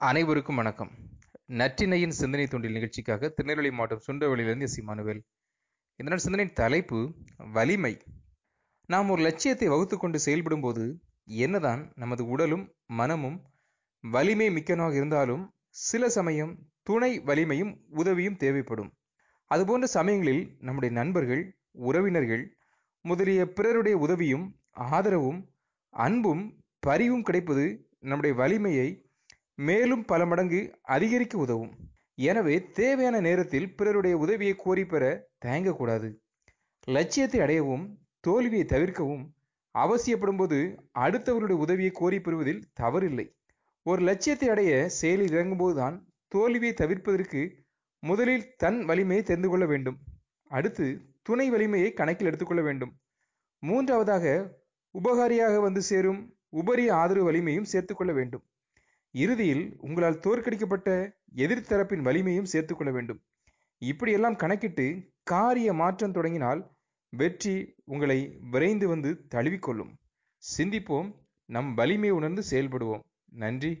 அனைவருக்கும் வணக்கம். நற்றினையின் சிந்தனை தூண்டில் நிகழ்ச்சிக்காக திருநெல்வேலி மாவட்டம் சுண்டவெளியிலிருந்து எஸ் இமானுவேல் இந்த நாள் சிந்தனையின் தலைப்பு வலிமை. நாம் ஒரு லட்சியத்தை வகுத்து கொண்டு செயல்படும் போது என்னதான் நமது உடலும் மனமும் வலிமை மிக்கனாக இருந்தாலும் சில சமயம் துணை வலிமையும் உதவியும் தேவைப்படும். அதுபோன்ற சமயங்களில் நம்முடைய நண்பர்கள் உறவினர்கள் முதலிய பிறருடைய உதவியும் ஆதரவும் அன்பும் பரிவும் கிடைப்பது நம்முடைய வலிமையை மேலும் பல மடங்கு அதிகரிக்க உதவும். எனவே தேவையான நேரத்தில் பிறருடைய உதவியை கோரி பெற தயங்கக்கூடாது. லட்சியத்தை அடையவும் தோல்வியை தவிர்க்கவும் அவசியப்படும் போது உதவியை கோரி பெறுவதில் தவறில்லை. ஒரு லட்சியத்தை அடைய செயலில் இறங்கும்போதுதான் தோல்வியை தவிர்ப்பதற்கு முதலில் தன் வலிமையை தெரிந்து கொள்ள வேண்டும். அடுத்து துணை வலிமையை கணக்கில் எடுத்துக்கொள்ள வேண்டும். மூன்றாவதாக உபகாரியாக வந்து சேரும் உபரி ஆதரவு வலிமையும் சேர்த்துக்கொள்ள வேண்டும். இறுதியில் உங்களால் தோற்கடிக்கப்பட்ட எதிர்த்தரப்பின் வலிமையும் சேர்த்துக்கொள்ள வேண்டும். இப்படியெல்லாம் கணக்கிட்டு காரிய மாற்றம் தொடங்கினால் வெற்றி உங்களை விரைந்து வந்து தழுவிக்கொள்ளும் சிந்திப்போம் நம் வலிமை உணர்ந்து செயல்படுவோம். நன்றி.